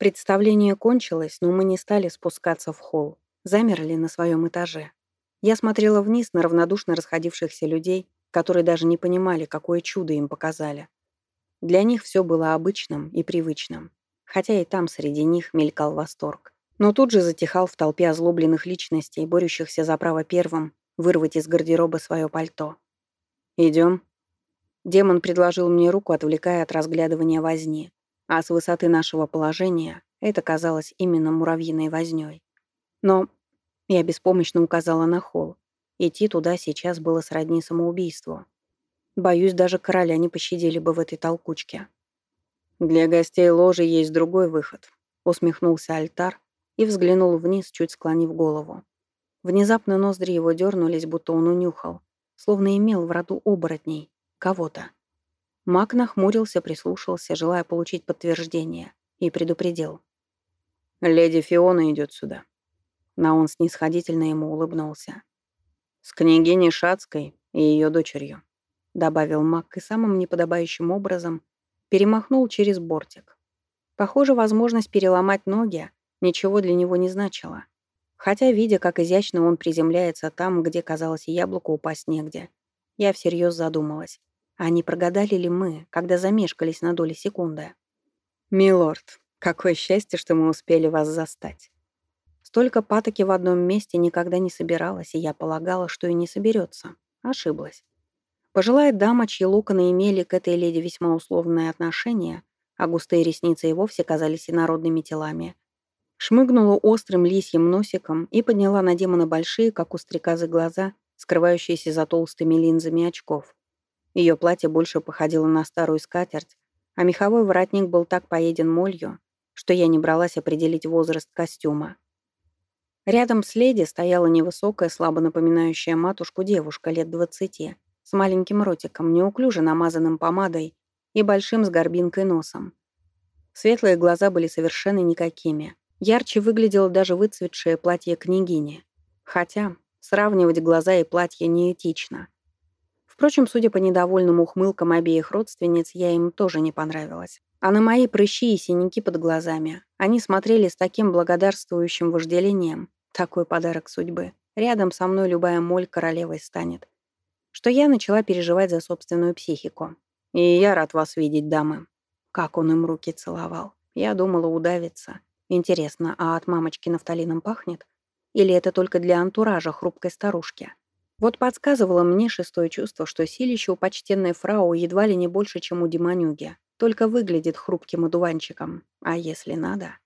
Представление кончилось, но мы не стали спускаться в холл. Замерли на своем этаже. Я смотрела вниз на равнодушно расходившихся людей, которые даже не понимали, какое чудо им показали. Для них все было обычным и привычным, хотя и там среди них мелькал восторг. Но тут же затихал в толпе озлобленных личностей, борющихся за право первым вырвать из гардероба свое пальто. «Идем». Демон предложил мне руку, отвлекая от разглядывания возни, а с высоты нашего положения это казалось именно муравьиной вознёй. Но я беспомощно указала на холл. Идти туда сейчас было сродни самоубийству. Боюсь, даже короля не пощадили бы в этой толкучке. «Для гостей ложи есть другой выход», — усмехнулся альтар и взглянул вниз, чуть склонив голову. Внезапно ноздри его дернулись, будто он унюхал, словно имел в роду оборотней, кого-то. Маг нахмурился, прислушался, желая получить подтверждение, и предупредил. «Леди Фиона идет сюда». Наон снисходительно ему улыбнулся. «С княгиней Шацкой и ее дочерью», — добавил маг и самым неподобающим образом перемахнул через бортик. Похоже, возможность переломать ноги ничего для него не значила. Хотя, видя, как изящно он приземляется там, где, казалось, яблоко упасть негде, я всерьез задумалась, а не прогадали ли мы, когда замешкались на доли секунды? «Милорд, какое счастье, что мы успели вас застать!» Столько патоки в одном месте никогда не собиралась, и я полагала, что и не соберется. Ошиблась. Пожилая дама, чьи локоны имели к этой леди весьма условное отношение, а густые ресницы и вовсе казались инородными телами, шмыгнула острым лисьим носиком и подняла на демона большие, как у стрекозы, глаза, скрывающиеся за толстыми линзами очков. Ее платье больше походило на старую скатерть, а меховой воротник был так поеден молью, что я не бралась определить возраст костюма. Рядом с леди стояла невысокая, слабо напоминающая матушку девушка лет двадцати, с маленьким ротиком, неуклюже намазанным помадой и большим с горбинкой носом. Светлые глаза были совершенно никакими, Ярче выглядело даже выцветшее платье княгини. Хотя сравнивать глаза и платье неэтично. Впрочем, судя по недовольным ухмылкам обеих родственниц, я им тоже не понравилась. А на мои прыщи и синяки под глазами они смотрели с таким благодарствующим вожделением. Такой подарок судьбы. Рядом со мной любая моль королевой станет. Что я начала переживать за собственную психику. И я рад вас видеть, дамы. Как он им руки целовал. Я думала удавиться. Интересно, а от мамочки нафталином пахнет? Или это только для антуража хрупкой старушки? Вот подсказывало мне шестое чувство, что силище у почтенной фрау едва ли не больше, чем у демонюги, только выглядит хрупким одуванчиком. А если надо?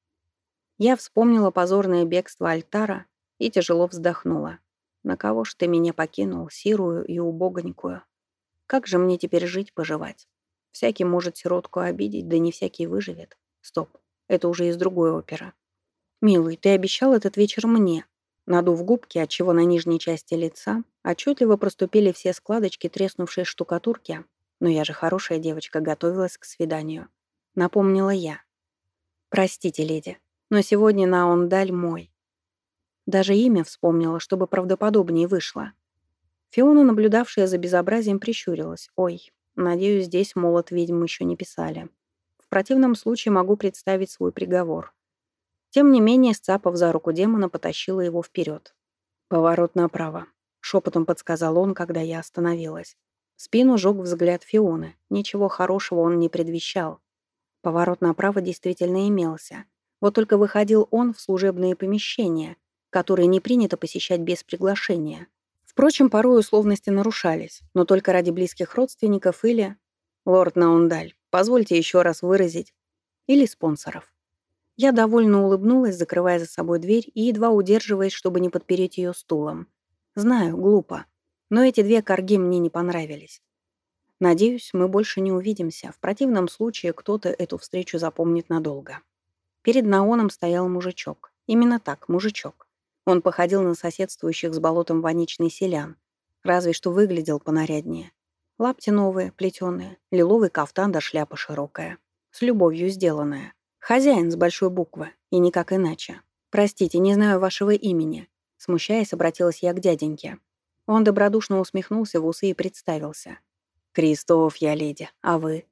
Я вспомнила позорное бегство Альтара и тяжело вздохнула. На кого ж ты меня покинул, сирую и убогонькую? Как же мне теперь жить-поживать? Всякий может сиротку обидеть, да не всякий выживет. Стоп. Это уже из другой оперы. «Милый, ты обещал этот вечер мне». Надув губки, отчего на нижней части лица отчетливо проступили все складочки треснувшей штукатурки, но я же хорошая девочка, готовилась к свиданию. Напомнила я. «Простите, леди, но сегодня на Ондаль мой». Даже имя вспомнила, чтобы правдоподобнее вышло. Фиона, наблюдавшая за безобразием, прищурилась. «Ой, надеюсь, здесь молот ведьм еще не писали» противном случае могу представить свой приговор. Тем не менее, сцапав за руку демона, потащила его вперед. «Поворот направо», — шепотом подсказал он, когда я остановилась. Спину жег взгляд Фионы. Ничего хорошего он не предвещал. Поворот направо действительно имелся. Вот только выходил он в служебные помещения, которые не принято посещать без приглашения. Впрочем, порой условности нарушались, но только ради близких родственников или... «Лорд Наундаль, Позвольте еще раз выразить. Или спонсоров. Я довольно улыбнулась, закрывая за собой дверь и едва удерживаясь, чтобы не подпереть ее стулом. Знаю, глупо. Но эти две корги мне не понравились. Надеюсь, мы больше не увидимся. В противном случае кто-то эту встречу запомнит надолго. Перед Наоном стоял мужичок. Именно так, мужичок. Он походил на соседствующих с болотом воничный селян. Разве что выглядел понаряднее. Лапти новые, плетеные, лиловый кафтан да шляпа широкая. С любовью сделанная. Хозяин с большой буквы, и никак иначе. «Простите, не знаю вашего имени», — смущаясь, обратилась я к дяденьке. Он добродушно усмехнулся в усы и представился. «Кристоф, я леди, а вы?»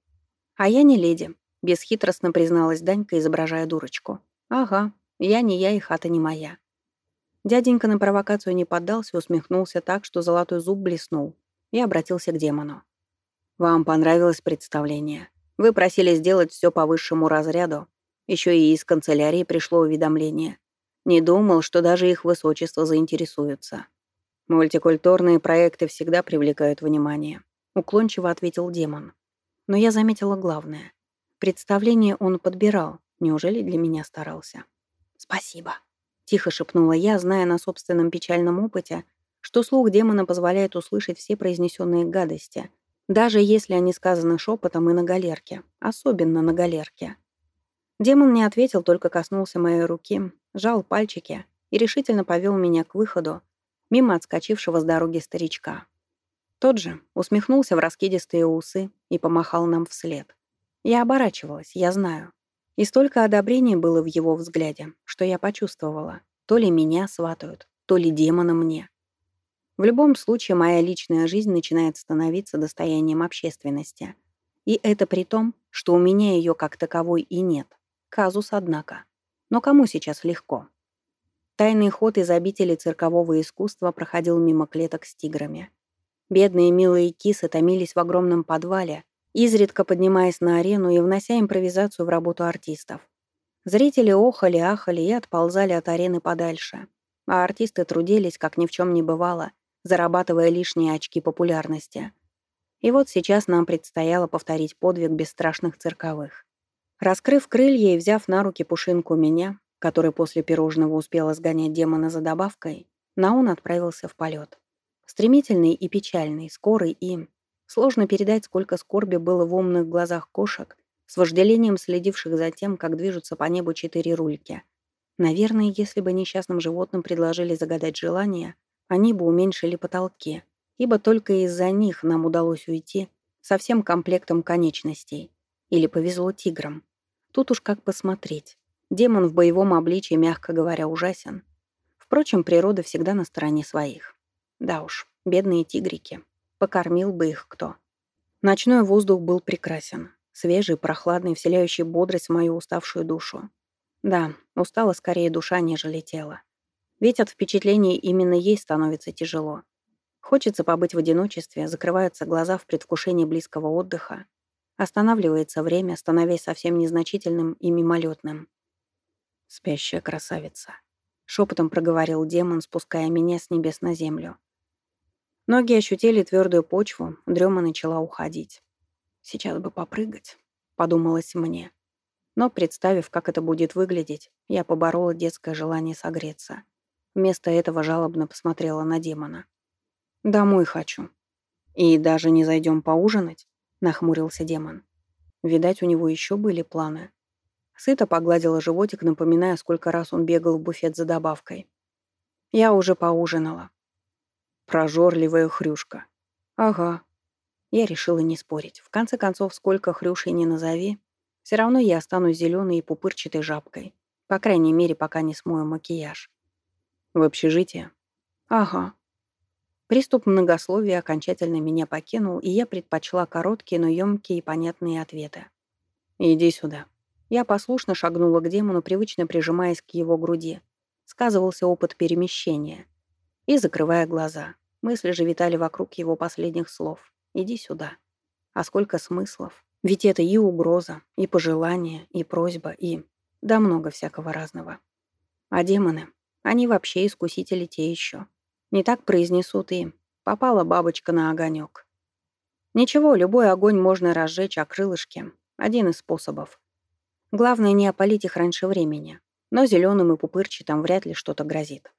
«А я не леди. Бесхитростно призналась Данька, изображая дурочку. «Ага, я не я и хата не моя». Дяденька на провокацию не поддался, усмехнулся так, что золотой зуб блеснул, и обратился к демону. «Вам понравилось представление? Вы просили сделать все по высшему разряду. Еще и из канцелярии пришло уведомление. Не думал, что даже их высочество заинтересуются. Мультикультурные проекты всегда привлекают внимание», — уклончиво ответил демон. Но я заметила главное. Представление он подбирал. Неужели для меня старался? «Спасибо», — тихо шепнула я, зная на собственном печальном опыте, что слух демона позволяет услышать все произнесенные гадости, даже если они сказаны шепотом и на галерке, особенно на галерке. Демон не ответил, только коснулся моей руки, жал пальчики и решительно повел меня к выходу, мимо отскочившего с дороги старичка. Тот же усмехнулся в раскидистые усы и помахал нам вслед. Я оборачивалась, я знаю. И столько одобрения было в его взгляде, что я почувствовала. То ли меня сватают, то ли демона мне. В любом случае, моя личная жизнь начинает становиться достоянием общественности. И это при том, что у меня ее как таковой и нет. Казус, однако. Но кому сейчас легко? Тайный ход из обители циркового искусства проходил мимо клеток с тиграми. Бедные милые кисы томились в огромном подвале, изредка поднимаясь на арену и внося импровизацию в работу артистов. Зрители охали, ахали и отползали от арены подальше. А артисты трудились, как ни в чем не бывало, зарабатывая лишние очки популярности. И вот сейчас нам предстояло повторить подвиг бесстрашных цирковых. Раскрыв крылья и взяв на руки пушинку меня, который после пирожного успела сгонять демона за добавкой, Наун отправился в полет. Стремительный и печальный, скорый и Сложно передать, сколько скорби было в умных глазах кошек, с вожделением следивших за тем, как движутся по небу четыре рульки. Наверное, если бы несчастным животным предложили загадать желание, они бы уменьшили потолки, ибо только из-за них нам удалось уйти со всем комплектом конечностей. Или повезло тиграм. Тут уж как посмотреть. Демон в боевом обличии, мягко говоря, ужасен. Впрочем, природа всегда на стороне своих. Да уж, бедные тигрики. Покормил бы их кто. Ночной воздух был прекрасен. Свежий, прохладный, вселяющий бодрость в мою уставшую душу. Да, устала скорее душа, нежели тело. Ведь от впечатлений именно ей становится тяжело. Хочется побыть в одиночестве, закрываются глаза в предвкушении близкого отдыха. Останавливается время, становясь совсем незначительным и мимолетным. «Спящая красавица», — шепотом проговорил демон, спуская меня с небес на землю. Ноги ощутили твердую почву, дрема начала уходить. «Сейчас бы попрыгать», — подумалось мне. Но, представив, как это будет выглядеть, я поборола детское желание согреться. Вместо этого жалобно посмотрела на демона. «Домой хочу». «И даже не зайдем поужинать?» — нахмурился демон. Видать, у него еще были планы. Сыто погладила животик, напоминая, сколько раз он бегал в буфет за добавкой. «Я уже поужинала», Прожорливая хрюшка. Ага. Я решила не спорить. В конце концов, сколько хрюшей не назови, все равно я останусь зеленой и пупырчатой жабкой. По крайней мере, пока не смою макияж. В общежитие? Ага. Приступ многословия окончательно меня покинул, и я предпочла короткие, но емкие и понятные ответы. «Иди сюда». Я послушно шагнула к демону, привычно прижимаясь к его груди. Сказывался опыт перемещения и закрывая глаза. Мысли же витали вокруг его последних слов. «Иди сюда». А сколько смыслов. Ведь это и угроза, и пожелание, и просьба, и... Да много всякого разного. А демоны, они вообще искусители те еще. Не так произнесут и «попала бабочка на огонек». Ничего, любой огонь можно разжечь, а крылышки — один из способов. Главное не опалить их раньше времени, но зеленым и пупырчатым вряд ли что-то грозит.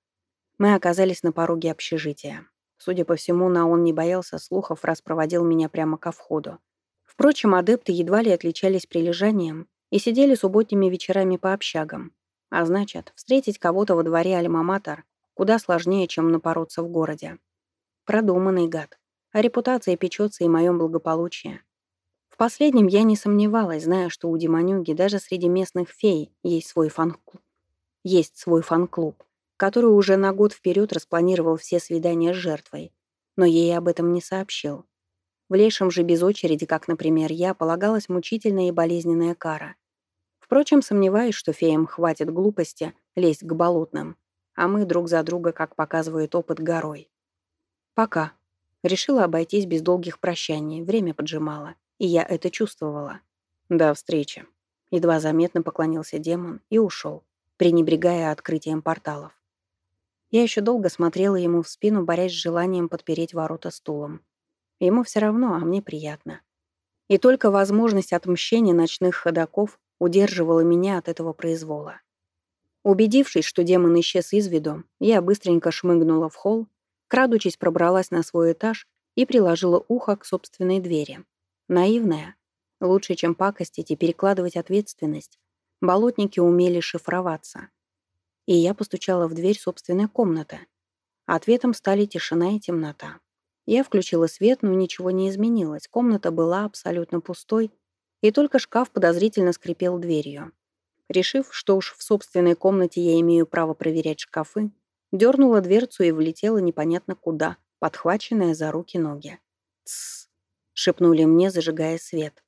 Мы оказались на пороге общежития. Судя по всему, Наон не боялся слухов, раз проводил меня прямо ко входу. Впрочем, адепты едва ли отличались прилежанием и сидели субботними вечерами по общагам. А значит, встретить кого-то во дворе Альма-Матер куда сложнее, чем напороться в городе. Продуманный гад. О репутации печется и моем благополучии. В последнем я не сомневалась, зная, что у Демонюги даже среди местных фей есть свой фан-клуб. Есть свой фан-клуб который уже на год вперед распланировал все свидания с жертвой, но ей об этом не сообщил. Влезшим же без очереди, как, например, я, полагалась мучительная и болезненная кара. Впрочем, сомневаюсь, что феям хватит глупости лезть к болотным, а мы друг за друга, как показывает опыт, горой. Пока. Решила обойтись без долгих прощаний, время поджимало, и я это чувствовала. До встречи. Едва заметно поклонился демон и ушел, пренебрегая открытием порталов. Я еще долго смотрела ему в спину, борясь с желанием подпереть ворота стулом. Ему все равно, а мне приятно. И только возможность отмщения ночных ходаков удерживала меня от этого произвола. Убедившись, что демон исчез из виду, я быстренько шмыгнула в холл, крадучись пробралась на свой этаж и приложила ухо к собственной двери. Наивная. Лучше, чем пакостить и перекладывать ответственность. Болотники умели шифроваться. И я постучала в дверь собственной комнаты. Ответом стали тишина и темнота. Я включила свет, но ничего не изменилось. Комната была абсолютно пустой, и только шкаф подозрительно скрипел дверью. Решив, что уж в собственной комнате я имею право проверять шкафы, дернула дверцу и влетела непонятно куда, подхваченная за руки ноги. «Тссс!» — шепнули мне, зажигая свет.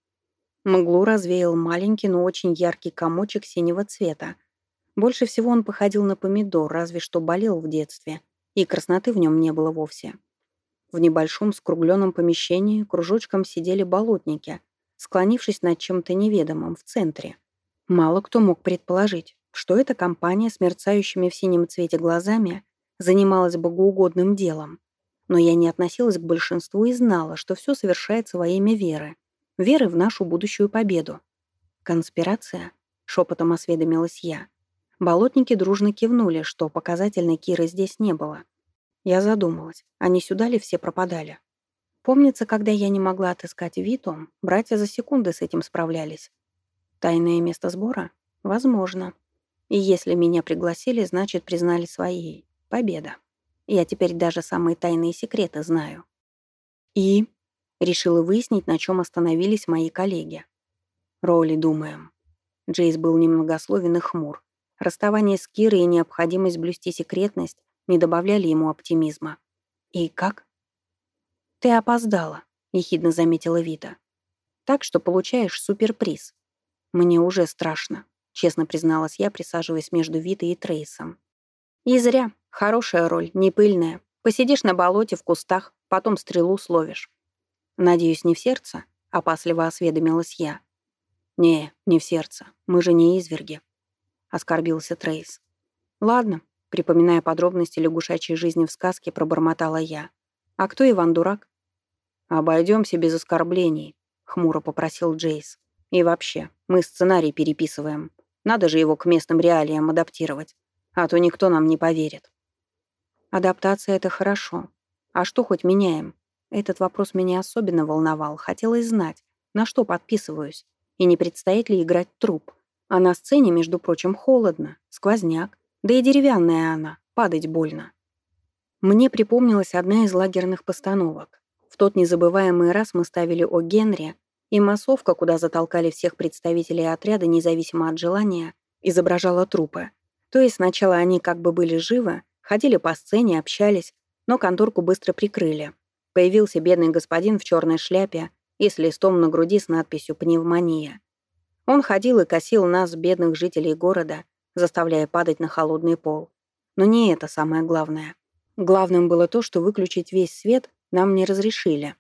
Мглу развеял маленький, но очень яркий комочек синего цвета. Больше всего он походил на помидор, разве что болел в детстве, и красноты в нем не было вовсе. В небольшом скругленном помещении кружочком сидели болотники, склонившись над чем-то неведомым в центре. Мало кто мог предположить, что эта компания с мерцающими в синем цвете глазами занималась богоугодным делом. Но я не относилась к большинству и знала, что все совершается во имя веры. Веры в нашу будущую победу. «Конспирация?» — шепотом осведомилась я. Болотники дружно кивнули, что показательной Киры здесь не было. Я задумалась, не сюда ли все пропадали? Помнится, когда я не могла отыскать Виту, братья за секунды с этим справлялись. Тайное место сбора? Возможно. И если меня пригласили, значит, признали своей. Победа. Я теперь даже самые тайные секреты знаю. И решила выяснить, на чем остановились мои коллеги. Роли думаем. Джейс был немногословен и хмур. Расставание с Кирой и необходимость блюсти секретность не добавляли ему оптимизма. «И как?» «Ты опоздала», — ехидно заметила Вита. «Так что получаешь суперприз. Мне уже страшно», — честно призналась я, присаживаясь между Витой и Трейсом. «И зря. Хорошая роль, не пыльная. Посидишь на болоте в кустах, потом стрелу словишь». «Надеюсь, не в сердце?» — опасливо осведомилась я. «Не, не в сердце. Мы же не изверги», — оскорбился Трейс. «Ладно, Припоминая подробности лягушачьей жизни в сказке, пробормотала я. «А кто Иван Дурак?» «Обойдемся без оскорблений», — хмуро попросил Джейс. «И вообще, мы сценарий переписываем. Надо же его к местным реалиям адаптировать, а то никто нам не поверит». «Адаптация — это хорошо. А что хоть меняем?» Этот вопрос меня особенно волновал. Хотелось знать, на что подписываюсь, и не предстоит ли играть труп. А на сцене, между прочим, холодно, сквозняк. Да и деревянная она, падать больно. Мне припомнилась одна из лагерных постановок. В тот незабываемый раз мы ставили о Генри, и массовка, куда затолкали всех представителей отряда, независимо от желания, изображала трупы. То есть сначала они как бы были живы, ходили по сцене, общались, но конторку быстро прикрыли. Появился бедный господин в черной шляпе и с листом на груди с надписью «Пневмония». Он ходил и косил нас, бедных жителей города, заставляя падать на холодный пол. Но не это самое главное. Главным было то, что выключить весь свет нам не разрешили.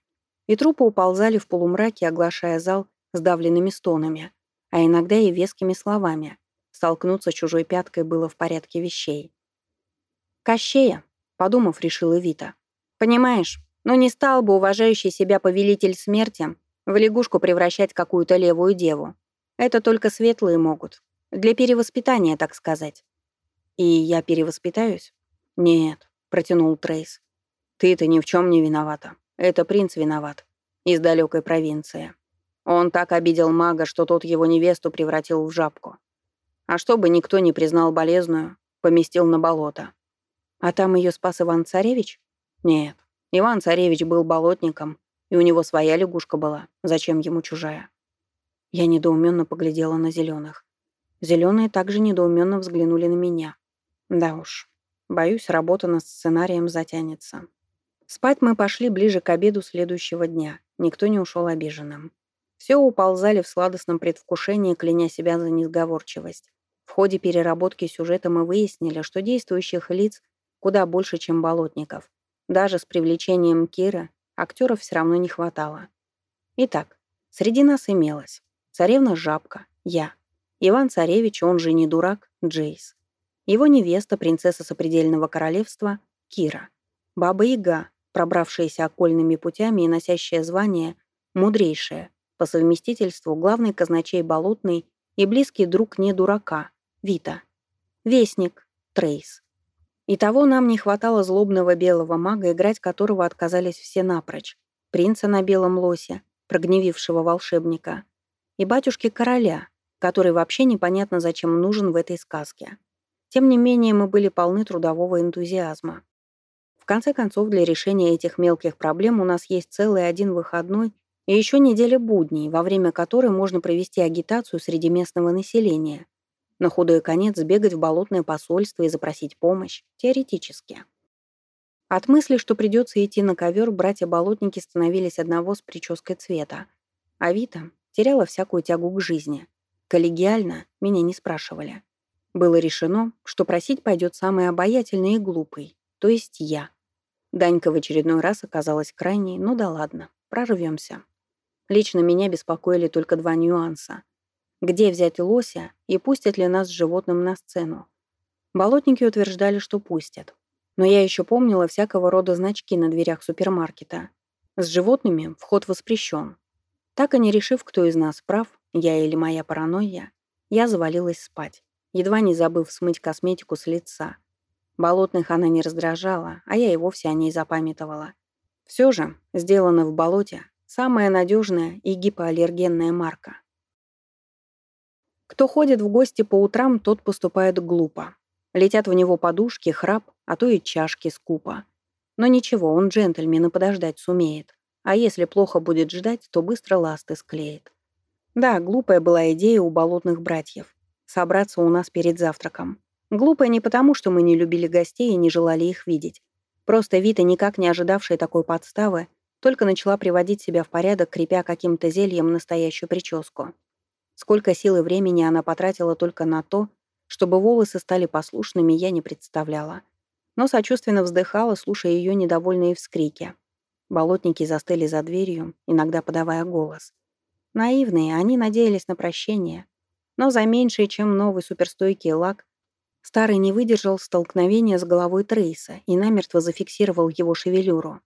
И трупы уползали в полумраке, оглашая зал сдавленными стонами, а иногда и вескими словами. Столкнуться чужой пяткой было в порядке вещей. «Кощея», — подумав, решила Вита. «Понимаешь, но не стал бы уважающий себя повелитель смерти в лягушку превращать какую-то левую деву. Это только светлые могут. Для перевоспитания, так сказать. И я перевоспитаюсь? Нет, протянул Трейс. Ты-то ни в чем не виновата. Это принц виноват. Из далекой провинции. Он так обидел мага, что тот его невесту превратил в жабку. А чтобы никто не признал болезную, поместил на болото. А там ее спас Иван-Царевич? Нет. Иван-Царевич был болотником, и у него своя лягушка была. Зачем ему чужая? Я недоуменно поглядела на зеленых. Зеленые также недоуменно взглянули на меня. Да уж, боюсь, работа над сценарием затянется. Спать мы пошли ближе к обеду следующего дня. Никто не ушел обиженным. Все уползали в сладостном предвкушении, кляня себя за несговорчивость. В ходе переработки сюжета мы выяснили, что действующих лиц куда больше, чем болотников. Даже с привлечением Кира актеров все равно не хватало. Итак, среди нас имелось царевна Жабка, я, Иван-царевич, он же не дурак, Джейс, его невеста, принцесса сопредельного королевства, Кира, Баба-Яга, пробравшаяся окольными путями и носящая звание «мудрейшая», по совместительству главный казначей Болотный и близкий друг не дурака, Вита, Вестник, Трейс. Итого нам не хватало злобного белого мага, играть которого отказались все напрочь, принца на белом лосе, прогневившего волшебника, и батюшки короля, который вообще непонятно зачем нужен в этой сказке. Тем не менее, мы были полны трудового энтузиазма. В конце концов, для решения этих мелких проблем у нас есть целый один выходной и еще неделя будней, во время которой можно провести агитацию среди местного населения. На худой конец сбегать в болотное посольство и запросить помощь. Теоретически. От мысли, что придется идти на ковер, братья-болотники становились одного с прической цвета. А Вита теряла всякую тягу к жизни. Коллегиально меня не спрашивали. Было решено, что просить пойдет самый обаятельный и глупый, то есть я. Данька в очередной раз оказалась крайней, ну да ладно, прорвемся. Лично меня беспокоили только два нюанса. Где взять лося и пустят ли нас с животным на сцену? Болотники утверждали, что пустят. Но я еще помнила всякого рода значки на дверях супермаркета. С животными вход воспрещен. Так и не решив, кто из нас прав, я или моя паранойя, я завалилась спать едва не забыв смыть косметику с лица. Болотных она не раздражала, а я и вовсе о ней запамятовала. Все же, сделано в болоте, самая надежная и гипоаллергенная марка. Кто ходит в гости по утрам, тот поступает глупо. Летят в него подушки, храп, а то и чашки скупа. Но ничего, он джентльмен и подождать сумеет. А если плохо будет ждать, то быстро ласты склеит. Да, глупая была идея у болотных братьев собраться у нас перед завтраком. Глупо не потому, что мы не любили гостей и не желали их видеть. Просто Вита, никак не ожидавшая такой подставы, только начала приводить себя в порядок, крепя каким-то зельем настоящую прическу. Сколько сил и времени она потратила только на то, чтобы волосы стали послушными, я не представляла. Но сочувственно вздыхала, слушая ее недовольные вскрики. Болотники застыли за дверью, иногда подавая голос. Наивные, они надеялись на прощение, но за меньшее, чем новый суперстойкий лак, старый не выдержал столкновения с головой Трейса и намертво зафиксировал его шевелюру.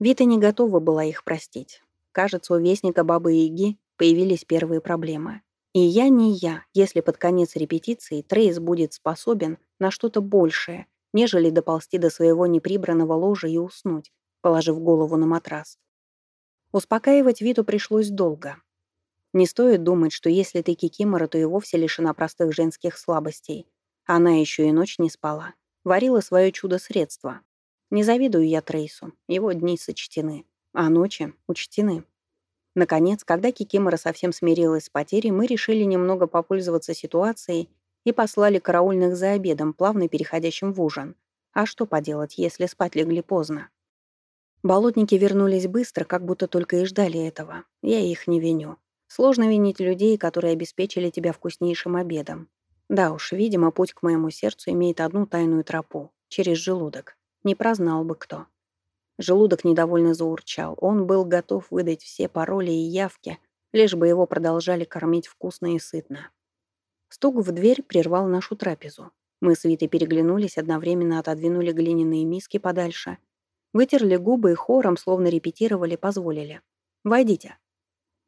Вита не готова была их простить. Кажется, у Вестника Бабы-Яги появились первые проблемы. И я не я, если под конец репетиции Трейс будет способен на что-то большее, нежели доползти до своего неприбранного ложа и уснуть, положив голову на матрас. Успокаивать Виту пришлось долго. Не стоит думать, что если ты кикимора, то и вовсе лишена простых женских слабостей. Она еще и ночь не спала. Варила свое чудо-средство. Не завидую я Трейсу. Его дни сочтены. А ночи учтены. Наконец, когда Кикимора совсем смирилась с потерей, мы решили немного попользоваться ситуацией и послали караульных за обедом, плавно переходящим в ужин. А что поделать, если спать легли поздно? Болотники вернулись быстро, как будто только и ждали этого. Я их не виню. Сложно винить людей, которые обеспечили тебя вкуснейшим обедом. Да уж, видимо, путь к моему сердцу имеет одну тайную тропу — через желудок. Не прознал бы кто. Желудок недовольно заурчал. Он был готов выдать все пароли и явки, лишь бы его продолжали кормить вкусно и сытно. Стук в дверь прервал нашу трапезу. Мы с Витой переглянулись, одновременно отодвинули глиняные миски подальше. Вытерли губы и хором, словно репетировали, позволили. «Войдите».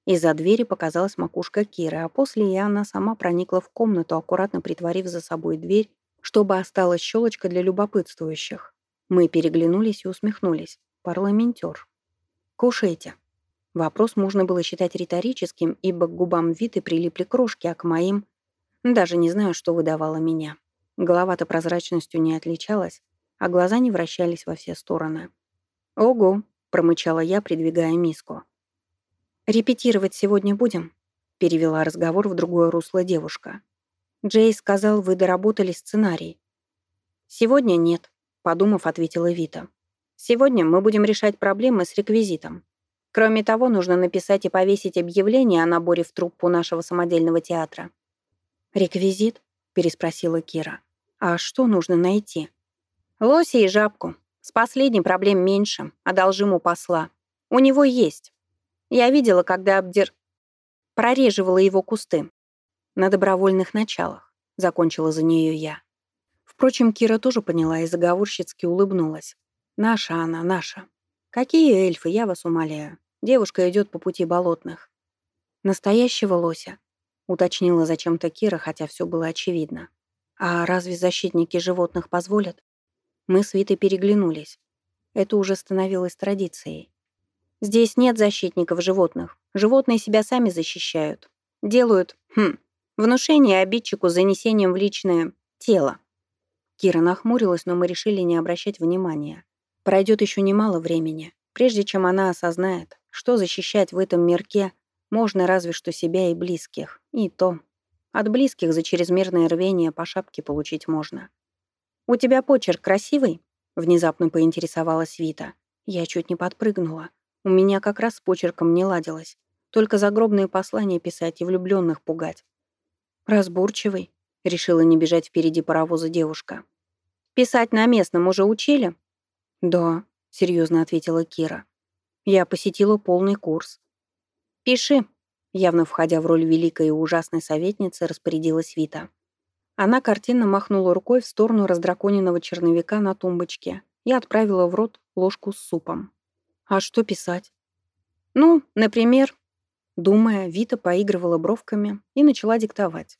Из-за двери показалась макушка Киры, а после и она сама проникла в комнату, аккуратно притворив за собой дверь, чтобы осталась щелочка для любопытствующих. Мы переглянулись и усмехнулись. Парламентер. «Кушайте». Вопрос можно было считать риторическим, ибо к губам Виты прилипли крошки, а к моим... Даже не знаю, что выдавало меня. Голова-то прозрачностью не отличалась, а глаза не вращались во все стороны. «Ого!» — промычала я, придвигая миску. «Репетировать сегодня будем?» — перевела разговор в другое русло девушка. Джей сказал, вы доработали сценарий. «Сегодня нет», — подумав, ответила Вита. Сегодня мы будем решать проблемы с реквизитом. Кроме того, нужно написать и повесить объявление о наборе в труппу нашего самодельного театра». «Реквизит?» — переспросила Кира. «А что нужно найти?» «Лося и жабку. С последней проблем меньше. Одолжим у посла. У него есть. Я видела, когда обдер... прореживала его кусты. На добровольных началах. Закончила за нее я. Впрочем, Кира тоже поняла и заговорщицки улыбнулась. Наша она, наша. Какие эльфы, я вас умоляю. Девушка идет по пути болотных. Настоящего лося, уточнила зачем-то Кира, хотя все было очевидно. А разве защитники животных позволят? Мы с Витой переглянулись. Это уже становилось традицией. Здесь нет защитников животных. Животные себя сами защищают. Делают, хм, внушение обидчику занесением в личное тело. Кира нахмурилась, но мы решили не обращать внимания. Пройдет еще немало времени, прежде чем она осознает, что защищать в этом мирке можно разве что себя и близких. И то. От близких за чрезмерное рвение по шапке получить можно. «У тебя почерк красивый?» — внезапно поинтересовалась Вита. Я чуть не подпрыгнула. У меня как раз с почерком не ладилось. Только загробные послания писать и влюбленных пугать. «Разборчивый», — решила не бежать впереди паровоза девушка. «Писать на местном уже учили?» «Да», — серьезно ответила Кира. «Я посетила полный курс». «Пиши», — явно входя в роль великой и ужасной советницы, распорядилась Вита. Она картинно махнула рукой в сторону раздраконенного черновика на тумбочке и отправила в рот ложку с супом. «А что писать?» «Ну, например...» Думая, Вита поигрывала бровками и начала диктовать.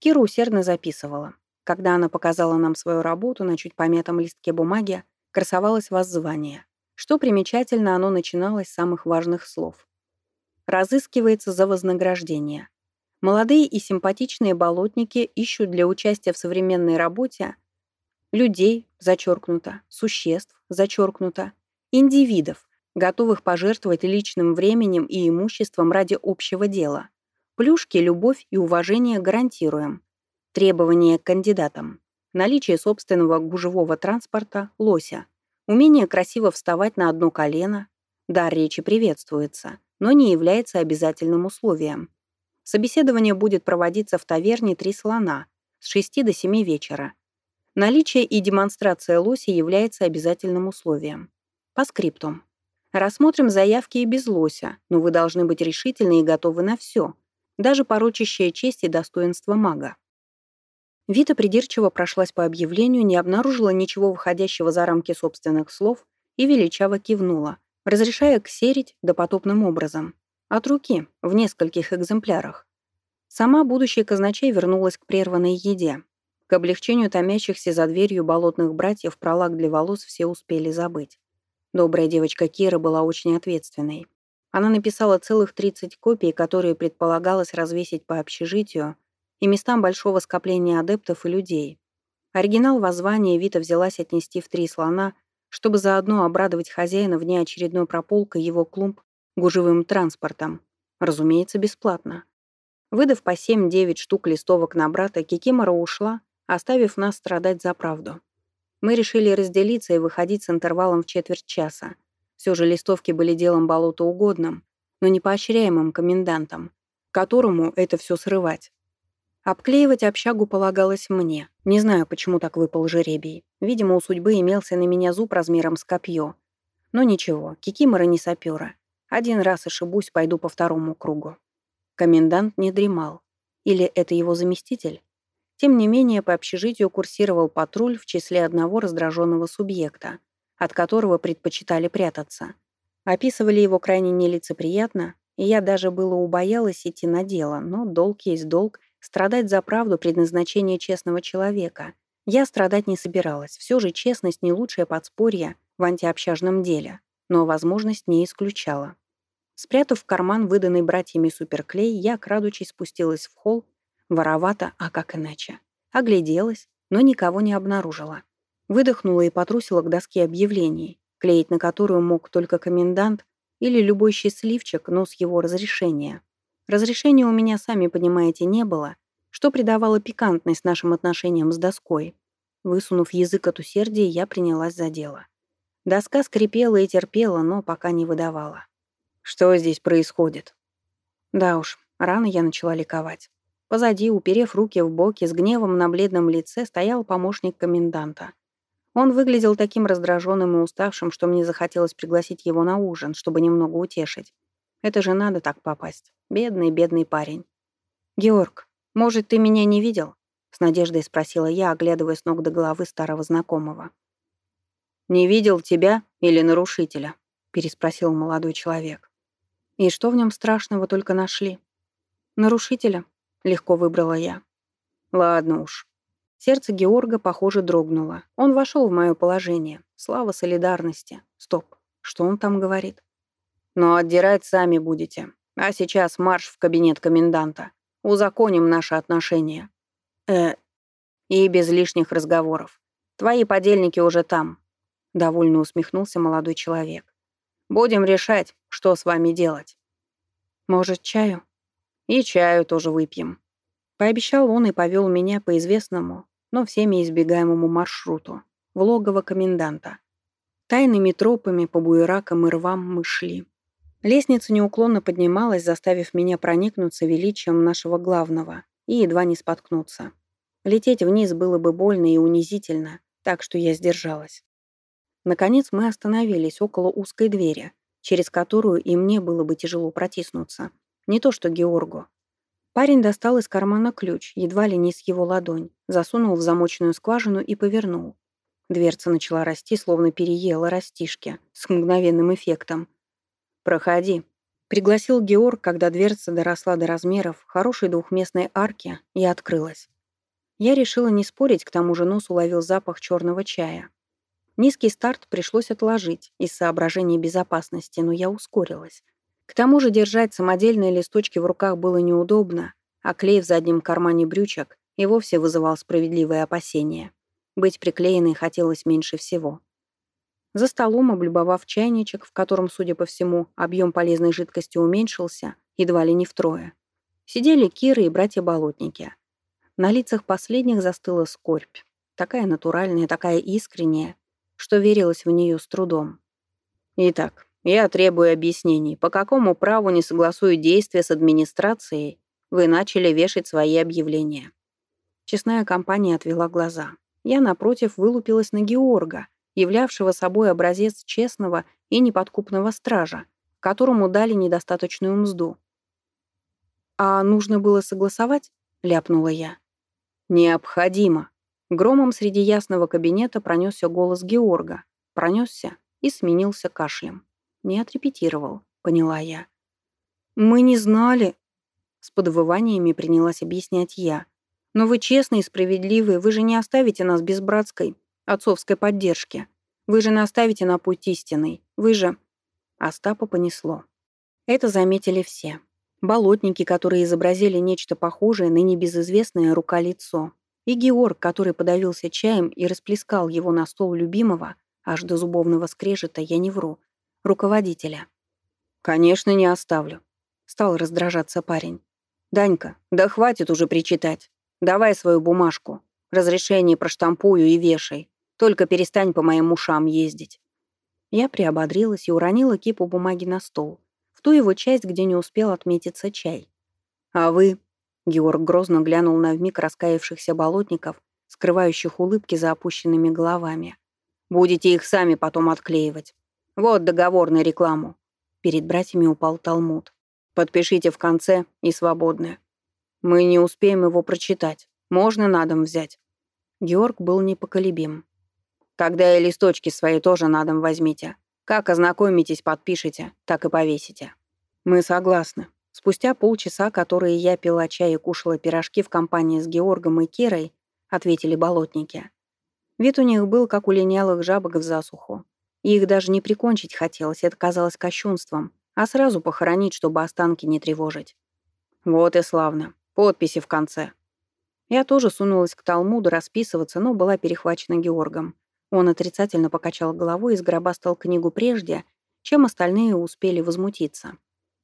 Кира усердно записывала. Когда она показала нам свою работу на чуть помятом листке бумаги, красовалось воззвание. Что примечательно, оно начиналось с самых важных слов. Разыскивается за вознаграждение. Молодые и симпатичные болотники ищут для участия в современной работе людей, зачеркнуто, существ, зачеркнуто, индивидов, готовых пожертвовать личным временем и имуществом ради общего дела. Плюшки, любовь и уважение гарантируем. Требования к кандидатам. Наличие собственного гужевого транспорта, лося. Умение красиво вставать на одно колено. Дар речи приветствуется, но не является обязательным условием. Собеседование будет проводиться в таверне «Три слона» с 6 до 7 вечера. Наличие и демонстрация лося является обязательным условием. По скриптум. Рассмотрим заявки и без лося, но вы должны быть решительны и готовы на все, даже порочащая честь и достоинство мага. Вита придирчиво прошлась по объявлению, не обнаружила ничего выходящего за рамки собственных слов и величаво кивнула, разрешая ксерить допотопным образом. От руки, в нескольких экземплярах. Сама будущая казначей вернулась к прерванной еде. К облегчению томящихся за дверью болотных братьев пролаг для волос все успели забыть. Добрая девочка Кира была очень ответственной. Она написала целых 30 копий, которые предполагалось развесить по общежитию, и местам большого скопления адептов и людей. Оригинал воззвания Вита взялась отнести в три слона, чтобы заодно обрадовать хозяина вне очередной прополкой его клумб гужевым транспортом. Разумеется, бесплатно. Выдав по 7-9 штук листовок на брата, Кикимора ушла, оставив нас страдать за правду. Мы решили разделиться и выходить с интервалом в четверть часа. Все же листовки были делом болотоугодным, но не поощряемым комендантом, которому это все срывать. Обклеивать общагу полагалось мне. Не знаю, почему так выпал жеребий. Видимо, у судьбы имелся на меня зуб размером с копье. Но ничего, кикимора не сапера. Один раз ошибусь, пойду по второму кругу. Комендант не дремал. Или это его заместитель? Тем не менее, по общежитию курсировал патруль в числе одного раздраженного субъекта, от которого предпочитали прятаться. Описывали его крайне нелицеприятно, и я даже было убоялась идти на дело, но долг есть долг, Страдать за правду — предназначение честного человека. Я страдать не собиралась. Все же честность — не лучшее подспорье в антиобщажном деле. Но возможность не исключала. Спрятав в карман выданный братьями суперклей, я, крадучись, спустилась в холл. Воровато, а как иначе. Огляделась, но никого не обнаружила. Выдохнула и потрусила к доске объявлений, клеить на которую мог только комендант или любой счастливчик, но с его разрешения. Разрешения у меня, сами понимаете, не было, что придавало пикантность нашим отношениям с доской. Высунув язык от усердия, я принялась за дело. Доска скрипела и терпела, но пока не выдавала. Что здесь происходит? Да уж, рано я начала ликовать. Позади, уперев руки в боки, с гневом на бледном лице стоял помощник коменданта. Он выглядел таким раздраженным и уставшим, что мне захотелось пригласить его на ужин, чтобы немного утешить. Это же надо так попасть. Бедный, бедный парень. «Георг, может, ты меня не видел?» — с надеждой спросила я, оглядывая с ног до головы старого знакомого. «Не видел тебя или нарушителя?» — переспросил молодой человек. «И что в нем страшного только нашли?» «Нарушителя», — легко выбрала я. «Ладно уж». Сердце Георга, похоже, дрогнуло. Он вошел в мое положение. Слава солидарности. Стоп, что он там говорит? «Но отдирать сами будете. А сейчас марш в кабинет коменданта. Узаконим наши отношения». «Э...» «И без лишних разговоров. Твои подельники уже там», — довольно усмехнулся молодой человек. «Будем решать, что с вами делать». «Может, чаю?» И чаю тоже выпьем. Пообещал он и повел меня по известному, но всеми избегаемому маршруту, в логово коменданта. Тайными тропами по буеракам и рвам мы шли. Лестница неуклонно поднималась, заставив меня проникнуться величием нашего главного и едва не споткнуться. Лететь вниз было бы больно и унизительно, так что я сдержалась. Наконец мы остановились около узкой двери, через которую и мне было бы тяжело протиснуться. Не то что Георгу. Парень достал из кармана ключ, едва ли не с его ладонь, засунул в замочную скважину и повернул. Дверца начала расти, словно переела растишки, с мгновенным эффектом. «Проходи», — пригласил Георг, когда дверца доросла до размеров хорошей двухместной арки и открылась. Я решила не спорить, к тому же нос уловил запах черного чая. Низкий старт пришлось отложить из соображений безопасности, но я ускорилась. К тому же держать самодельные листочки в руках было неудобно, а клей в заднем кармане брючек и вовсе вызывал справедливые опасения. Быть приклеенной хотелось меньше всего. За столом, облюбовав чайничек, в котором, судя по всему, объем полезной жидкости уменьшился, едва ли не втрое, сидели Кира и братья-болотники. На лицах последних застыла скорбь. Такая натуральная, такая искренняя, что верилось в нее с трудом. «Итак, я требую объяснений, по какому праву, не согласуя действия с администрацией, вы начали вешать свои объявления. Честная компания отвела глаза. Я, напротив, вылупилась на Георга, являвшего собой образец честного и неподкупного стража, которому дали недостаточную мзду. «А нужно было согласовать?» — ляпнула я. «Необходимо». Громом среди ясного кабинета пронесся голос Георга. Пронесся и сменился кашлем. Не отрепетировал, поняла я. «Мы не знали», — с подвываниями принялась объяснять я. «Но вы честные и справедливые, вы же не оставите нас без братской, отцовской поддержки. Вы же не оставите на путь истинный. Вы же...» Остапа понесло. Это заметили все. Болотники, которые изобразили нечто похожее на небезызвестное рука-лицо. И Георг, который подавился чаем и расплескал его на стол любимого, аж до зубовного скрежета, я не вру, руководителя. «Конечно, не оставлю», — стал раздражаться парень. «Данька, да хватит уже причитать. Давай свою бумажку. Разрешение проштампую и вешай. Только перестань по моим ушам ездить». Я приободрилась и уронила кипу бумаги на стол, в ту его часть, где не успел отметиться чай. «А вы?» — Георг грозно глянул на вмиг раскаявшихся болотников, скрывающих улыбки за опущенными головами. «Будете их сами потом отклеивать. Вот договор на рекламу. Перед братьями упал Талмуд. Подпишите в конце и свободны. Мы не успеем его прочитать. Можно на дом взять. Георг был непоколебим. Когда и листочки свои тоже на дом возьмите. Как ознакомитесь, подпишите, так и повесите. Мы согласны. Спустя полчаса, которые я пила чай и кушала пирожки в компании с Георгом и Кирой, ответили болотники. Вид у них был, как у линялых жабок в засуху. Их даже не прикончить хотелось, это казалось кощунством, а сразу похоронить, чтобы останки не тревожить. Вот и славно. Подписи в конце. Я тоже сунулась к Талмуду расписываться, но была перехвачена Георгом. Он отрицательно покачал головой и сгробастал книгу прежде, чем остальные успели возмутиться.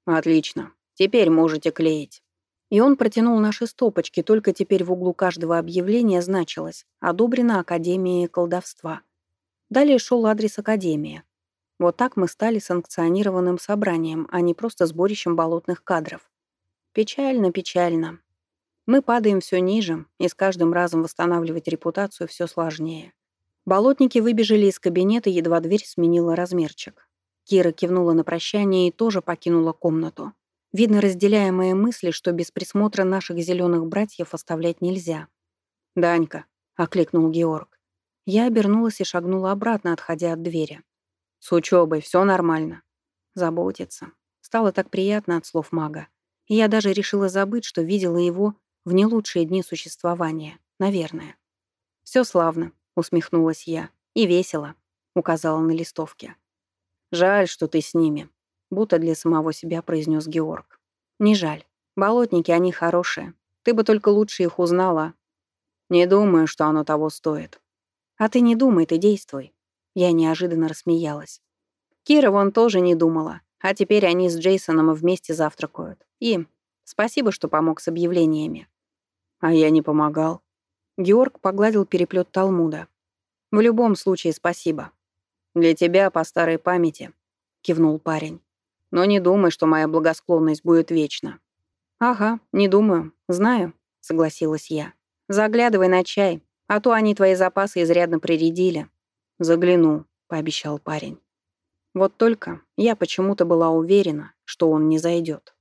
«Отлично. Теперь можете клеить». И он протянул наши стопочки, только теперь в углу каждого объявления значилось «Одобрено Академией колдовства». Далее шел адрес Академии. Вот так мы стали санкционированным собранием, а не просто сборищем болотных кадров. Печально, печально. Мы падаем все ниже, и с каждым разом восстанавливать репутацию все сложнее. Болотники выбежали из кабинета, едва дверь сменила размерчик. Кира кивнула на прощание и тоже покинула комнату. Видно, разделяя мои мысли, что без присмотра наших зеленых братьев оставлять нельзя. «Данька», — окликнул Георг. Я обернулась и шагнула обратно, отходя от двери. «С учебой все нормально». Заботиться. Стало так приятно от слов мага. И я даже решила забыть, что видела его в не лучшие дни существования. Наверное. «Все славно», — усмехнулась я. «И весело», — указала на листовке. «Жаль, что ты с ними», — будто для самого себя произнес Георг. «Не жаль. Болотники, они хорошие. Ты бы только лучше их узнала. Не думаю, что оно того стоит. А ты не думай, ты действуй». Я неожиданно рассмеялась. Кира вон тоже не думала, а теперь они с Джейсоном вместе завтракают. И спасибо, что помог с объявлениями. А я не помогал. Георг погладил переплет Талмуда. В любом случае спасибо. «Для тебя по старой памяти», — кивнул парень. «Но не думай, что моя благосклонность будет вечна». «Ага, не думаю. Знаю», — согласилась я. «Заглядывай на чай, а то они твои запасы изрядно приредили». «Загляну», — пообещал парень. Вот только я почему-то была уверена, что он не зайдет.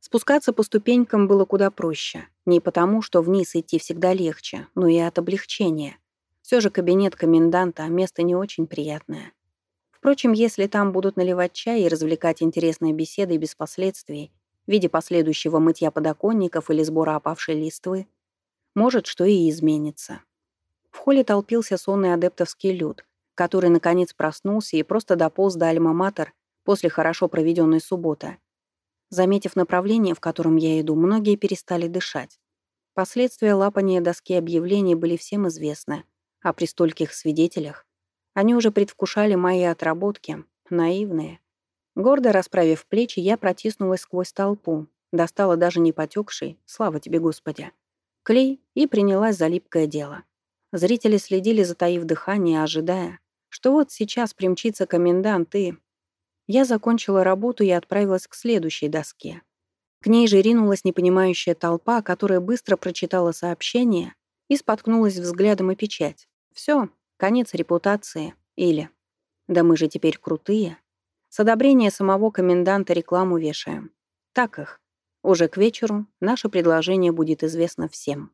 Спускаться по ступенькам было куда проще. Не потому, что вниз идти всегда легче, но и от облегчения. Все же кабинет коменданта — место не очень приятное. Впрочем, если там будут наливать чай и развлекать интересной беседой без последствий, в виде последующего мытья подоконников или сбора опавшей листвы, может, что и изменится. В холле толпился сонный адептовский люд, который, наконец, проснулся и просто дополз до Альма-Матер после хорошо проведенной субботы. Заметив направление, в котором я иду, многие перестали дышать. Последствия лапания доски объявлений были всем известны — а при стольких свидетелях они уже предвкушали мои отработки, наивные. Гордо расправив плечи, я протиснулась сквозь толпу, достала даже не потекший, слава тебе, Господи, клей и принялась за липкое дело. Зрители следили, затаив дыхание, ожидая, что вот сейчас примчится комендант и... Я закончила работу и отправилась к следующей доске. К ней же ринулась непонимающая толпа, которая быстро прочитала сообщение и споткнулась взглядом о печать. Все, конец репутации. Или... Да мы же теперь крутые. С одобрения самого коменданта рекламу вешаем. Так их. Уже к вечеру наше предложение будет известно всем.